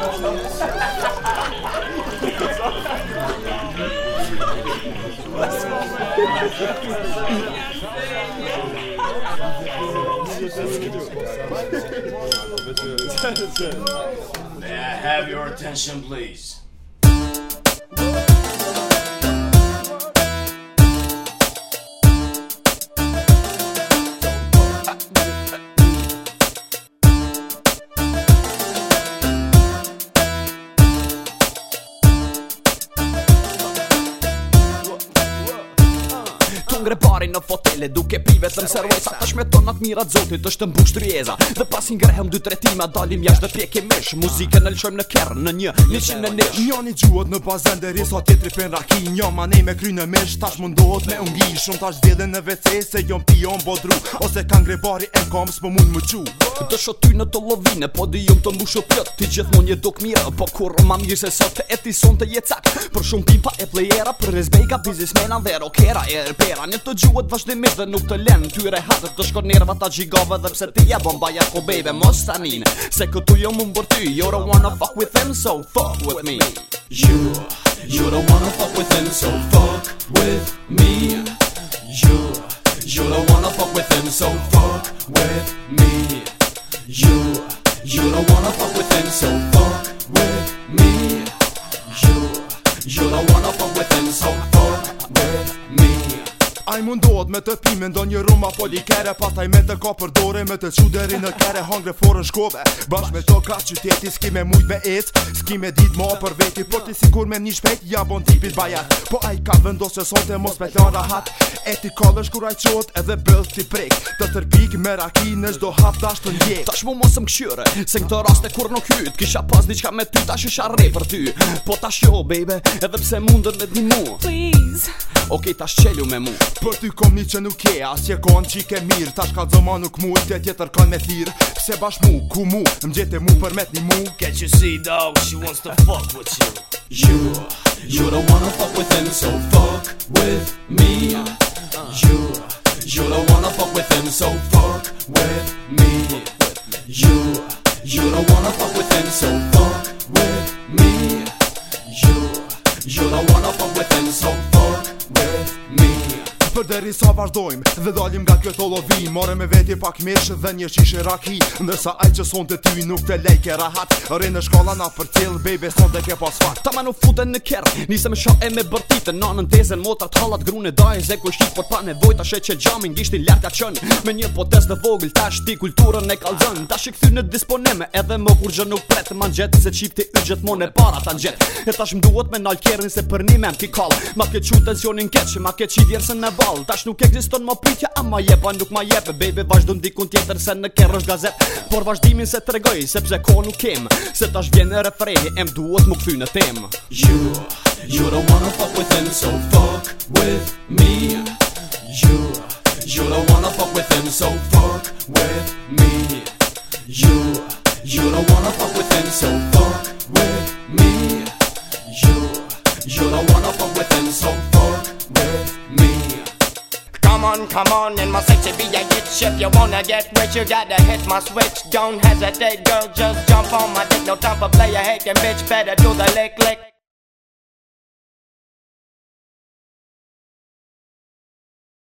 May I have your attention, please? hëngre pari në fotele duke pive të mserojsa Ta shmeton atë mirat zotit është të mbush trieza Dhe pasin grehem dy tretima dalim jashtë dhe pjekim mesh Muzike në lëshojmë në kerë në një, një qimë në nesh Njoni gjuhet në bazen dhe riso tjetri pen raki ma nej me kry në mesh tash mundohet me ungi Shumë tash vjedhe në vece se jom pion bodru Ose kangre bari e kom s'po mund më qu Ku të shoty ty në të lovine Po di jom të mbushu pjot Ti gjithmon mund një dok mirë Po kur më më se sot E ti son të jetësak Për shumë pipa e plejera Për rezbejka Bizismena dhe rokera E rpera Një të gjuhet vazhdi Dhe nuk të len Tyre hadë Të shkor nerva ta gjigove Dhe pse ti ja bomba Ja ku bebe Mos tanin Se këtu jo më më ty You don't wanna fuck with them So fuck with me You You don't wanna fuck with them So fuck with me You You don't wanna fuck with them So fuck with me so far. Aj mundohet me të pime ndo një rumë apo likere Pataj me të ka përdore me të quderi në kere Hangre forën shkove Bash me to ka qyteti s'ki me mujt me et S'ki me dit ma për veti Por ti sikur me një shpejt ja bon tipit bajat Po aj ka vendos që sonte mos me t'la rahat E ti ka dhe shkur qot edhe bëll t'i prek Të tërpik me raki në gjdo hap t'asht të njek Tash mu mos më këshyre se në këtë raste kur nuk hyt Kisha pas diqka me ty tash isha re për ty Po tash jo baby edhe pse me Okej okay, tash qelu me mu Për ty kom një që nuk je, asë je konë qike mirë Tash ka zëma nuk muj, te tjetër kanë me thirë Se bashkë mu, ku mu, m'gjete mu përmet një mu Can't you see dog, she wants to fuck with you You, you don't wanna fuck with him, so fuck with me You, you don't wanna fuck with him, so fuck with me You, you don't wanna fuck with him, so fuck with me You, you don't wanna fuck with him, so fuck with me Për deri sa vazhdojmë dhe dalim nga kjo lovi Mare me veti pak mirsh dhe një qishë raki Ndërsa aj që son të ty nuk të lejke rahat Rri në shkolla na për cil, bejbe son dhe ke pas fat Ta ma nuk fute në kerë, nise me shoh e me bërtitë Në në tezen, të halat, grune, dajë, zeku shqip Por pa nevoj ta shet që gjamin, gishtin lartja qënë Me një potes dhe vogl, ta shti kulturën e kalzën Ta shi në disponeme, edhe më kur gjë nuk pretë Ma në se e para ta gjetë E tash me se për tensionin ball Tash nuk existon më pritja A ma jepa nuk ma jepe Baby vazhdo në dikun tjetër Se në kërë është gazet Por vazhdimin se të regoj sepse ko nuk kem Se tash vjen e refrej Em duhet më këthy në tem You You don't wanna fuck with him So fuck with me You You don't wanna fuck with him So fuck with me Come on, come on, in my sexy be a get ship. You wanna get rich, you gotta hit my switch. Don't hesitate, girl, just jump on my dick. No time for player hating, bitch. Better do the lick, lick.